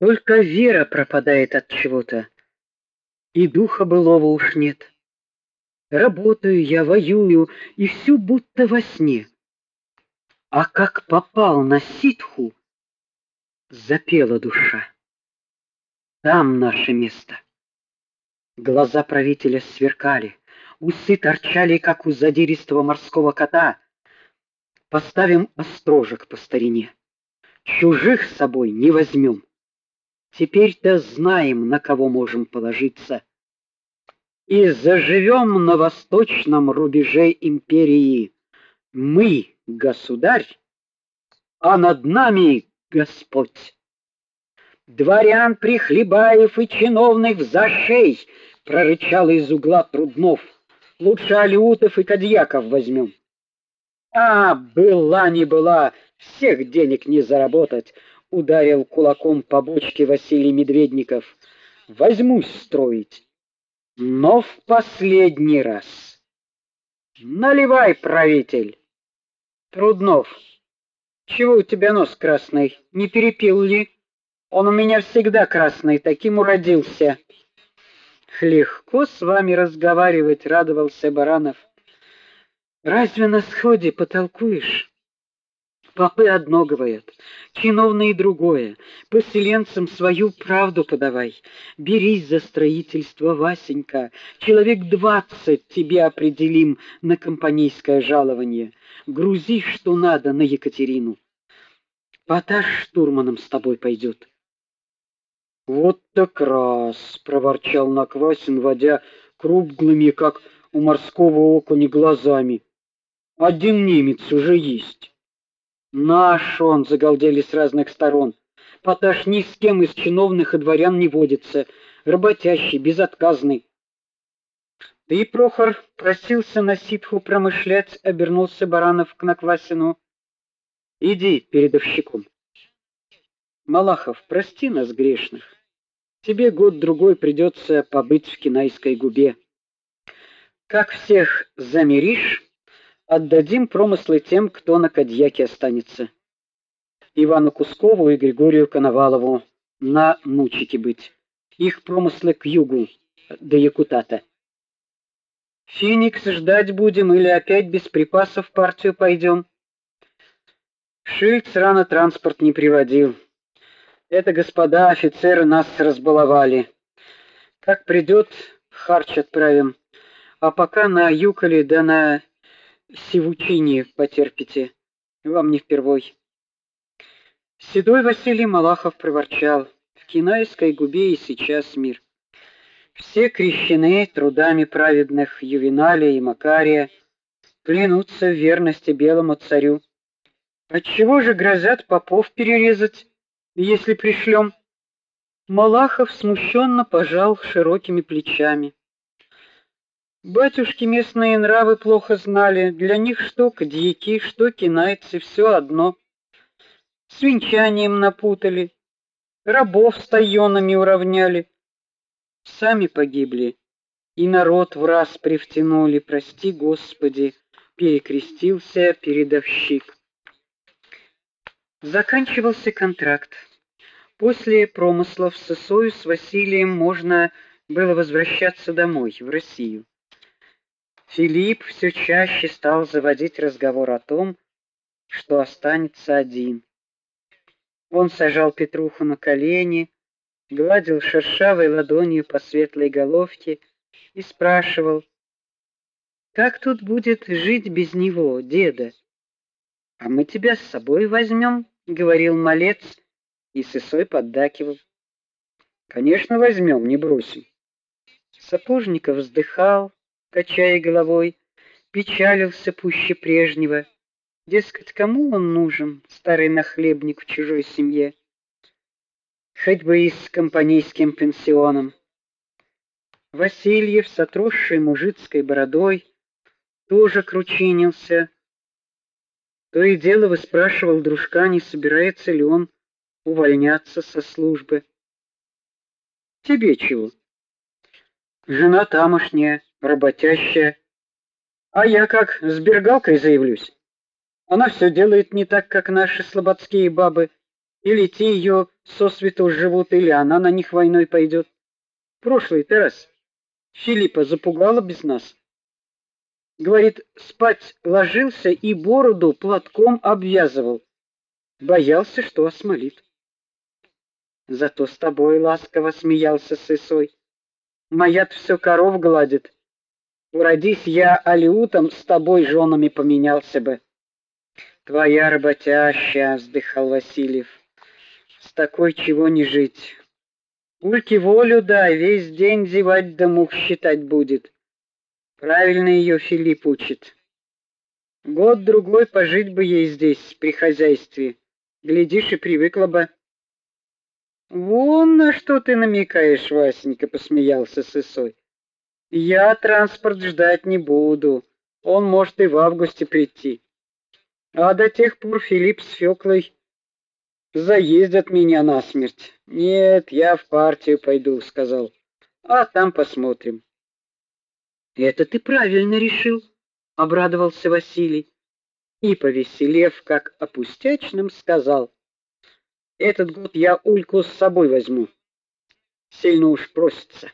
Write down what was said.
Только вера пропадает от чего-то, и духа былого уж нет. Работаю я, воюю, и всю будто во сне. А как попал на ситху, запела душа. Там наше место. Глаза правителя сверкали, усы торчали, как у задиристого морского кота. Поставим острожек по старине. Чужих с собой не возьмем. Теперь-то знаем, на кого можем положиться. И заживем на восточном рубеже империи. Мы, государь, а над нами Господь. Дворян прихлебаев и чиновных за шей, прорычал из угла Труднов. Лучше алютов и кадьяков возьмем. А, была не была, всех денег не заработать, ударил кулаком по бочке Василий Медведников. Возьмусь строить, но в последний раз. Наливай, правитель. Труднов. Чего у тебя нос красный? Не перепил ли? Он у меня всегда красный, таким уродился. Легко с вами разговаривать, радовался Баранов. Разве на сходе потолкуешь? Попы одно говорят, чиновные другое. Поселенцам свою правду подавай. Берись за строительство, Васенька. Человек двадцать тебе определим на компанейское жалование. Грузи, что надо, на Екатерину. Поташ штурманом с тобой пойдет. Вот так раз, проворчал Наквасин, водя круглыми, как у морского окуня, глазами. Один немец уже есть. Наш он, загалдели с разных сторон. Поташ ни с кем из чиновных и дворян не водится, работящий, безотказный. Ты, Прохор, просился на ситху промышлять, обернулся Баранов к Наквасину. Иди передовщиком. Малахов, прости нас грешных. Тебе год другой придется побыть в Кинайской губе. Как всех замеришь, Отдадим промыслы тем, кто на Кадьяке останется. Ивану Кускову и Григорию Коновалову на Нучике быть. Их промыслы к югу, до Якутата. Феникс ждать будем или опять без припасов в партию пойдем? Шильц рано транспорт не приводил. Это господа офицеры нас разбаловали. Как придет, харч отправим. А пока на Юколе да на сивучине потерпите, вам не впервой. Седой Василий Малахов проворчал: "В Кинайской губе и сейчас мир. Все крещены трудами праведных Ювеналия и Макария, клянутся в верности белому царю. Отчего же грозят попов перерезать, если пришлем?» Малахов смущенно пожал широкими плечами. Батюшки местные нравы плохо знали, для них что кадьяки, что кинайцы все одно. С венчанием напутали, рабов с тайонами уравняли. Сами погибли, и народ в раз привтянули, прости, Господи, перекрестился передовщик. Заканчивался контракт. После промыслов с Исою с Василием можно было возвращаться домой, в Россию. Филипп все чаще стал заводить разговор о том, что останется один. Он сажал Петруху на колени, гладил шершавой ладонью по светлой головке и спрашивал: "Как тут будет жить без него, деда? А мы тебя с собой возьмем», — говорил малец, и сысой поддакивал. Конечно, возьмем, не бросим. Сапожников вздыхал, качая головой, печалился пуще прежнего. Дескать, кому он нужен, старый нахлебник в чужой семье? Хоть бы и с компанейским пенсионом. Васильев с отросшей мужицкой бородой тоже кручинился. То и дело выспрашивал дружка, не собирается ли он увольняться со службы. Тебе чего? Жена тамошняя, работящая. А я как с бергалкой заявлюсь. Она все делает не так, как наши слободские бабы. Или те ее сосвету живут, или она на них войной пойдет. Прошлый-то раз Филиппа запугала без нас. Говорит, спать ложился и бороду платком обвязывал. Боялся, что осмолит. Зато с тобой ласково смеялся сысой. Моя-то все коров гладит. Уродись я алиутом, с тобой женами поменялся бы. Твоя работящая, вздыхал Васильев. С такой чего не жить. Ульке волю дай, весь день зевать да мух считать будет. Правильно ее Филипп учит. Год другой пожить бы ей здесь при хозяйстве. Глядишь и привыкла бы. Вон на что ты намекаешь, Васенька, посмеялся Сысой. Я транспорт ждать не буду. Он может и в августе прийти. А до тех пор Филипп с Фёклой заездят меня насмерть. Нет, я в партию пойду, сказал. А там посмотрим. Это ты правильно решил, обрадовался Василий и повеселев, как о пустячном, сказал: "Этот год я Ульку с собой возьму. Сильно уж просится".